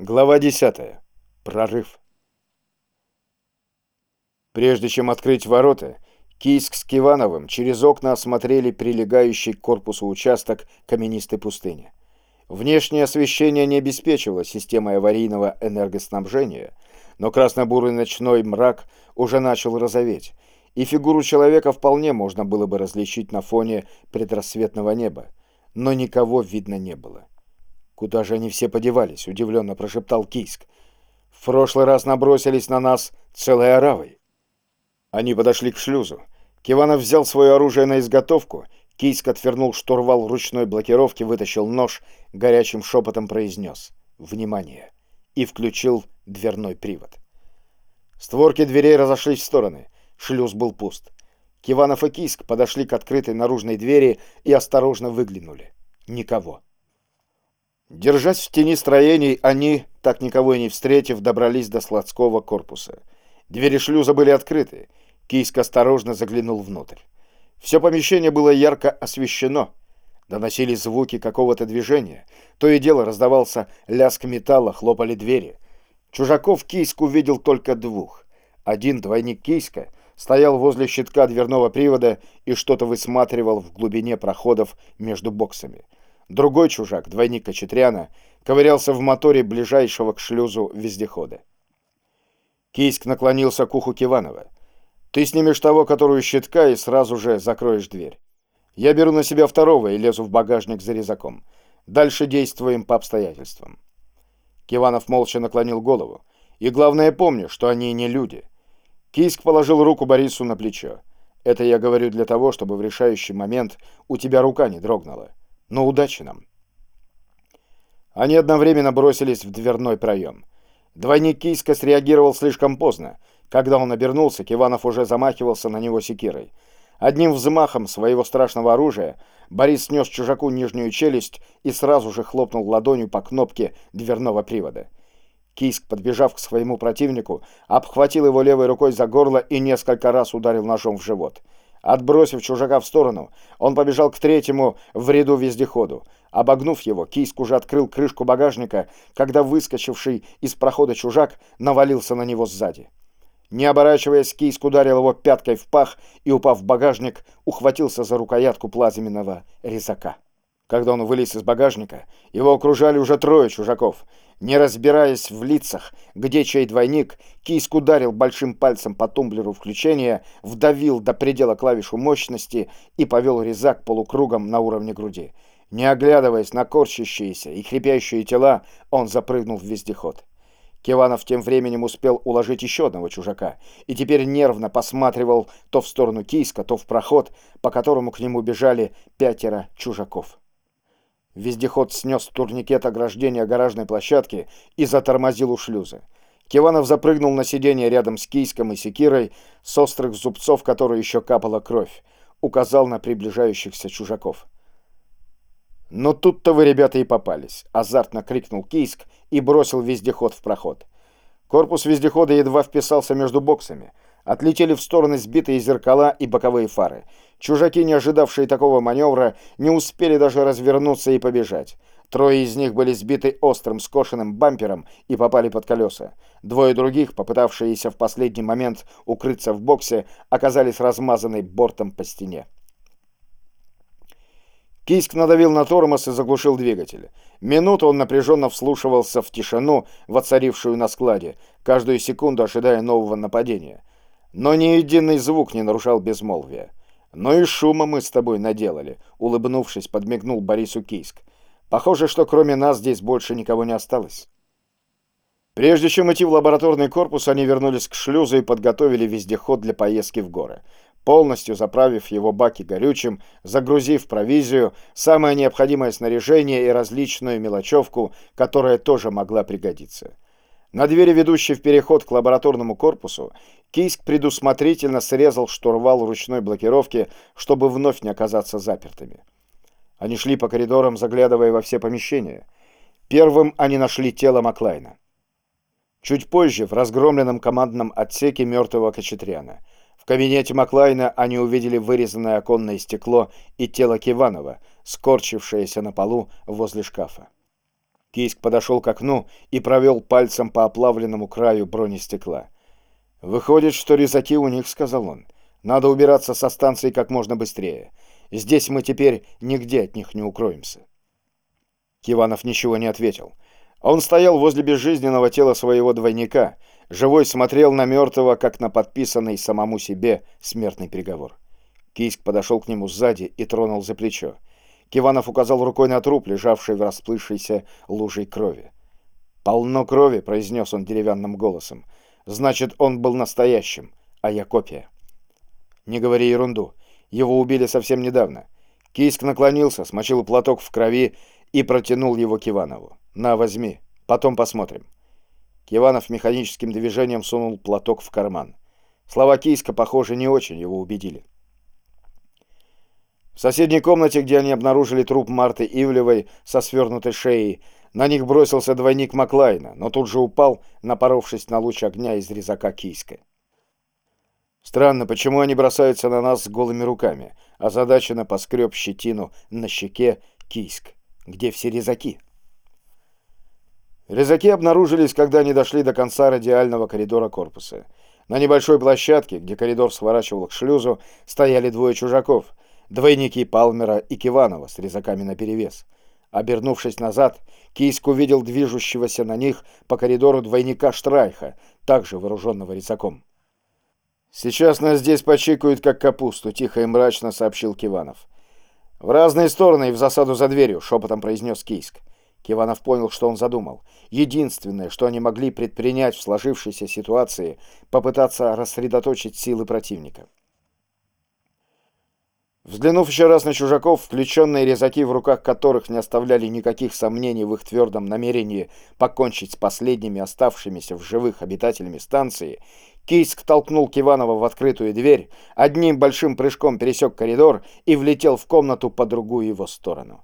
Глава 10. Прорыв. Прежде чем открыть ворота, Кийск с Кивановым через окна осмотрели прилегающий к корпусу участок каменистой пустыни. Внешнее освещение не обеспечивало системой аварийного энергоснабжения, но красно-бурый ночной мрак уже начал розоветь, и фигуру человека вполне можно было бы различить на фоне предрассветного неба, но никого видно не было. «Куда же они все подевались?» — удивленно прошептал Кийск. «В прошлый раз набросились на нас целой оравой». Они подошли к шлюзу. Киванов взял свое оружие на изготовку. Кийск отвернул штурвал ручной блокировки, вытащил нож, горячим шепотом произнес «Внимание!» и включил дверной привод. Створки дверей разошлись в стороны. Шлюз был пуст. Киванов и Кийск подошли к открытой наружной двери и осторожно выглянули. Никого. Держась в тени строений, они, так никого и не встретив, добрались до складского корпуса. Двери шлюза были открыты. Кийск осторожно заглянул внутрь. Все помещение было ярко освещено. Доносились звуки какого-то движения. То и дело раздавался лязг металла, хлопали двери. Чужаков Кийск увидел только двух. Один двойник Кийска стоял возле щитка дверного привода и что-то высматривал в глубине проходов между боксами. Другой чужак, двойник Кочетряна, ковырялся в моторе ближайшего к шлюзу вездехода. Кийск наклонился к уху Киванова. «Ты снимешь того, который у щитка, и сразу же закроешь дверь. Я беру на себя второго и лезу в багажник за резаком. Дальше действуем по обстоятельствам». Киванов молча наклонил голову. «И главное, помни, что они не люди». Кийск положил руку Борису на плечо. «Это я говорю для того, чтобы в решающий момент у тебя рука не дрогнула. Но удачи нам. Они одновременно бросились в дверной проем. Двойник Кийска среагировал слишком поздно. Когда он обернулся, Киванов уже замахивался на него секирой. Одним взмахом своего страшного оружия Борис снес чужаку нижнюю челюсть и сразу же хлопнул ладонью по кнопке дверного привода. Кийск, подбежав к своему противнику, обхватил его левой рукой за горло и несколько раз ударил ножом в живот — Отбросив чужака в сторону, он побежал к третьему в ряду вездеходу. Обогнув его, Кийск уже открыл крышку багажника, когда выскочивший из прохода чужак навалился на него сзади. Не оборачиваясь, Кийск ударил его пяткой в пах и, упав в багажник, ухватился за рукоятку плазменного резака. Когда он вылез из багажника, его окружали уже трое чужаков. Не разбираясь в лицах, где чей двойник, Кийск ударил большим пальцем по тумблеру включения, вдавил до предела клавишу мощности и повел резак полукругом на уровне груди. Не оглядываясь на корчащиеся и хрипящие тела, он запрыгнул в вездеход. Киванов тем временем успел уложить еще одного чужака и теперь нервно посматривал то в сторону Кийска, то в проход, по которому к нему бежали пятеро чужаков. Вездеход снес турникет ограждения гаражной площадки и затормозил у шлюза. Киванов запрыгнул на сиденье рядом с кийском и секирой, с острых зубцов которой еще капала кровь. Указал на приближающихся чужаков. «Но тут-то вы, ребята, и попались!» — азартно крикнул Кийск и бросил вездеход в проход. Корпус вездехода едва вписался между боксами — Отлетели в стороны сбитые зеркала и боковые фары. Чужаки, не ожидавшие такого маневра, не успели даже развернуться и побежать. Трое из них были сбиты острым скошенным бампером и попали под колеса. Двое других, попытавшиеся в последний момент укрыться в боксе, оказались размазаны бортом по стене. Киск надавил на тормоз и заглушил двигатель. Минуту он напряженно вслушивался в тишину, воцарившую на складе, каждую секунду ожидая нового нападения. Но ни единый звук не нарушал безмолвия. «Но и шума мы с тобой наделали», — улыбнувшись, подмигнул Борису Кийск. «Похоже, что кроме нас здесь больше никого не осталось». Прежде чем идти в лабораторный корпус, они вернулись к шлюзу и подготовили вездеход для поездки в горы. Полностью заправив его баки горючим, загрузив провизию, самое необходимое снаряжение и различную мелочевку, которая тоже могла пригодиться. На двери, ведущей в переход к лабораторному корпусу, Кийск предусмотрительно срезал штурвал ручной блокировки, чтобы вновь не оказаться запертыми. Они шли по коридорам, заглядывая во все помещения. Первым они нашли тело Маклайна. Чуть позже в разгромленном командном отсеке мертвого Кочетряна. В кабинете Маклайна они увидели вырезанное оконное стекло и тело Киванова, скорчившееся на полу возле шкафа. Кийск подошел к окну и провел пальцем по оплавленному краю бронестекла. «Выходит, что резаки у них», — сказал он. «Надо убираться со станции как можно быстрее. Здесь мы теперь нигде от них не укроемся». Киванов ничего не ответил. Он стоял возле безжизненного тела своего двойника. Живой смотрел на мертвого, как на подписанный самому себе смертный приговор. Кийск подошел к нему сзади и тронул за плечо. Киванов указал рукой на труп, лежавший в расплывшейся лужей крови. «Полно крови», — произнес он деревянным голосом. «Значит, он был настоящим, а я копия». «Не говори ерунду. Его убили совсем недавно». Кийск наклонился, смочил платок в крови и протянул его Киванову. «На, возьми. Потом посмотрим». Киванов механическим движением сунул платок в карман. Слова Кийска, похоже, не очень его убедили. В соседней комнате, где они обнаружили труп Марты Ивлевой со свернутой шеей, на них бросился двойник Маклайна, но тут же упал, напоровшись на луч огня из резака Кийска. Странно, почему они бросаются на нас с голыми руками, а задача поскреб щетину на щеке Кийск. Где все резаки? Резаки обнаружились, когда они дошли до конца радиального коридора корпуса. На небольшой площадке, где коридор сворачивал к шлюзу, стояли двое чужаков — двойники Палмера и Киванова с резаками наперевес. Обернувшись назад, Кийск увидел движущегося на них по коридору двойника Штрайха, также вооруженного резаком. «Сейчас нас здесь почикают, как капусту», — тихо и мрачно сообщил Киванов. «В разные стороны и в засаду за дверью», — шепотом произнес Кийск. Киванов понял, что он задумал. Единственное, что они могли предпринять в сложившейся ситуации, попытаться рассредоточить силы противника. Взглянув еще раз на чужаков, включенные резаки, в руках которых не оставляли никаких сомнений в их твердом намерении покончить с последними оставшимися в живых обитателями станции, Кийск толкнул Киванова в открытую дверь, одним большим прыжком пересек коридор и влетел в комнату по другую его сторону.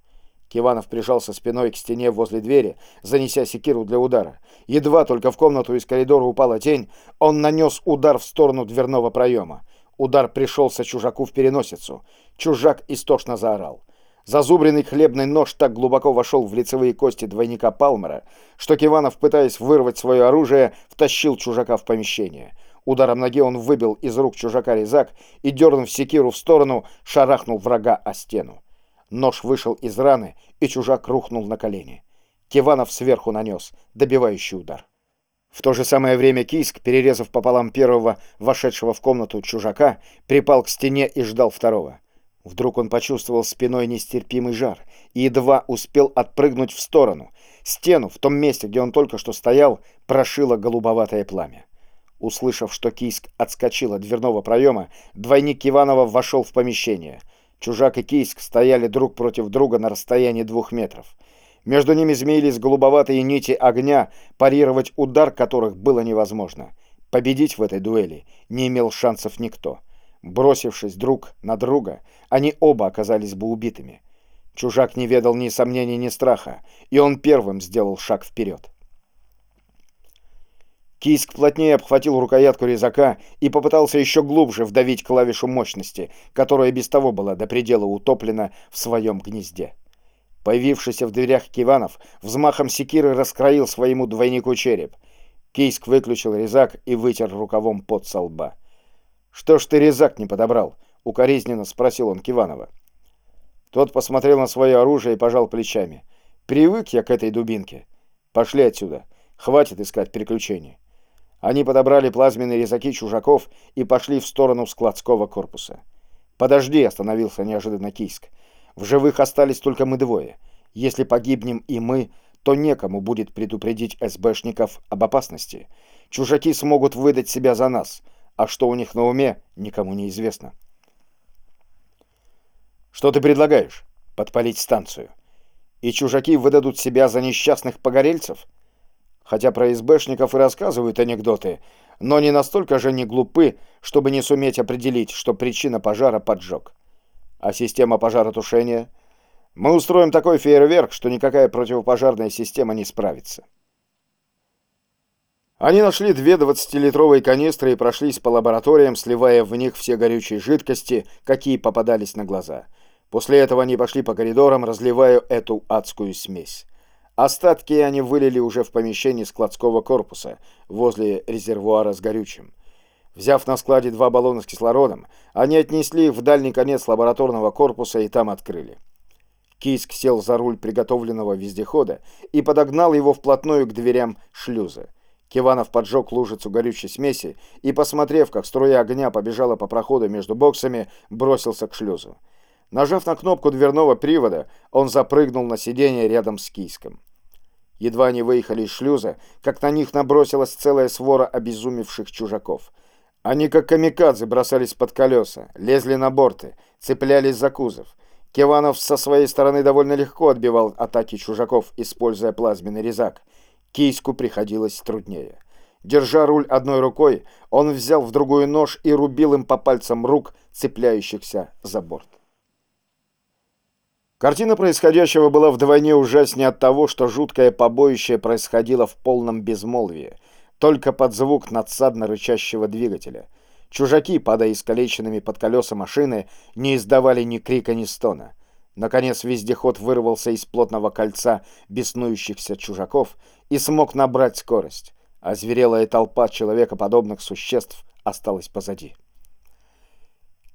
Киванов прижался спиной к стене возле двери, занеся секиру для удара. Едва только в комнату из коридора упала тень, он нанес удар в сторону дверного проема. Удар пришелся чужаку в переносицу. Чужак истошно заорал. Зазубренный хлебный нож так глубоко вошел в лицевые кости двойника Палмера, что Киванов, пытаясь вырвать свое оружие, втащил чужака в помещение. Ударом ноги он выбил из рук чужака резак и, дернув секиру в сторону, шарахнул врага о стену. Нож вышел из раны, и чужак рухнул на колени. Киванов сверху нанес добивающий удар. В то же самое время Кийск, перерезав пополам первого, вошедшего в комнату чужака, припал к стене и ждал второго. Вдруг он почувствовал спиной нестерпимый жар и едва успел отпрыгнуть в сторону. Стену, в том месте, где он только что стоял, прошило голубоватое пламя. Услышав, что Кийск отскочил от дверного проема, двойник Иванова вошел в помещение. Чужак и Кийск стояли друг против друга на расстоянии двух метров. Между ними змеились голубоватые нити огня, парировать удар которых было невозможно. Победить в этой дуэли не имел шансов никто. Бросившись друг на друга, они оба оказались бы убитыми. Чужак не ведал ни сомнений, ни страха, и он первым сделал шаг вперед. Кийск плотнее обхватил рукоятку резака и попытался еще глубже вдавить клавишу мощности, которая без того была до предела утоплена в своем гнезде. Появившийся в дверях Киванов взмахом секиры раскроил своему двойнику череп. Кейск выключил резак и вытер рукавом под со лба. «Что ж ты резак не подобрал?» — укоризненно спросил он Киванова. Тот посмотрел на свое оружие и пожал плечами. «Привык я к этой дубинке. Пошли отсюда. Хватит искать приключений». Они подобрали плазменные резаки чужаков и пошли в сторону складского корпуса. «Подожди», — остановился неожиданно Кийск. В живых остались только мы двое. Если погибнем и мы, то некому будет предупредить СБшников об опасности. Чужаки смогут выдать себя за нас, а что у них на уме, никому не известно. Что ты предлагаешь? Подпалить станцию. И чужаки выдадут себя за несчастных погорельцев? Хотя про СБшников и рассказывают анекдоты, но не настолько же не глупы, чтобы не суметь определить, что причина пожара поджог. А система пожаротушения? Мы устроим такой фейерверк, что никакая противопожарная система не справится. Они нашли две 20-литровые канистры и прошлись по лабораториям, сливая в них все горючие жидкости, какие попадались на глаза. После этого они пошли по коридорам, разливая эту адскую смесь. Остатки они вылили уже в помещении складского корпуса, возле резервуара с горючим. Взяв на складе два баллона с кислородом, они отнесли их в дальний конец лабораторного корпуса и там открыли. Кийск сел за руль приготовленного вездехода и подогнал его вплотную к дверям шлюза. Киванов поджег лужицу горючей смеси и, посмотрев, как струя огня побежала по проходу между боксами, бросился к шлюзу. Нажав на кнопку дверного привода, он запрыгнул на сиденье рядом с Кийском. Едва они выехали из шлюза, как на них набросилась целая свора обезумевших чужаков. Они, как камикадзе, бросались под колеса, лезли на борты, цеплялись за кузов. Киванов со своей стороны довольно легко отбивал атаки чужаков, используя плазменный резак. Кийску приходилось труднее. Держа руль одной рукой, он взял в другую нож и рубил им по пальцам рук, цепляющихся за борт. Картина происходящего была вдвойне ужаснее от того, что жуткое побоище происходило в полном безмолвии, только под звук надсадно рычащего двигателя. Чужаки, падая искалеченными под колеса машины, не издавали ни крика, ни стона. Наконец вездеход вырвался из плотного кольца беснующихся чужаков и смог набрать скорость, а зверелая толпа человекоподобных существ осталась позади.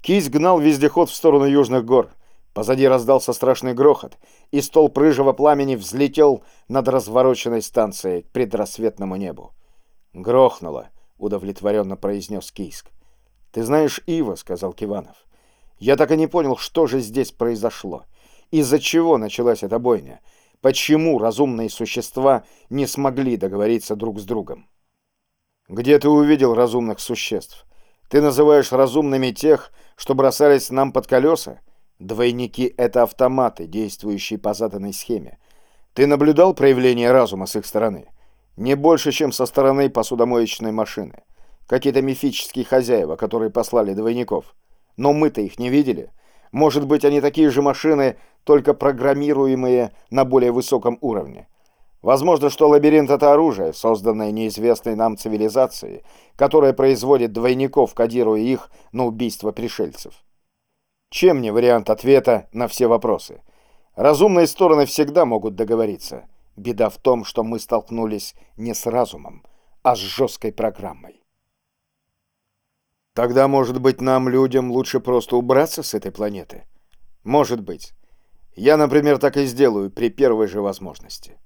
Кись гнал вездеход в сторону южных гор. Позади раздался страшный грохот, и столб рыжего пламени взлетел над развороченной станцией к предрассветному небу. «Грохнуло», — удовлетворенно произнес Кийск. «Ты знаешь Ива», — сказал Киванов. «Я так и не понял, что же здесь произошло. Из-за чего началась эта бойня? Почему разумные существа не смогли договориться друг с другом?» «Где ты увидел разумных существ? Ты называешь разумными тех, что бросались нам под колеса? Двойники — это автоматы, действующие по заданной схеме. Ты наблюдал проявление разума с их стороны? Не больше, чем со стороны посудомоечной машины. Какие-то мифические хозяева, которые послали двойников. Но мы-то их не видели. Может быть, они такие же машины, только программируемые на более высоком уровне. Возможно, что лабиринт — это оружие, созданное неизвестной нам цивилизацией, которая производит двойников, кодируя их на убийство пришельцев. Чем не вариант ответа на все вопросы? Разумные стороны всегда могут договориться. Беда в том, что мы столкнулись не с разумом, а с жесткой программой. Тогда, может быть, нам, людям, лучше просто убраться с этой планеты? Может быть. Я, например, так и сделаю при первой же возможности.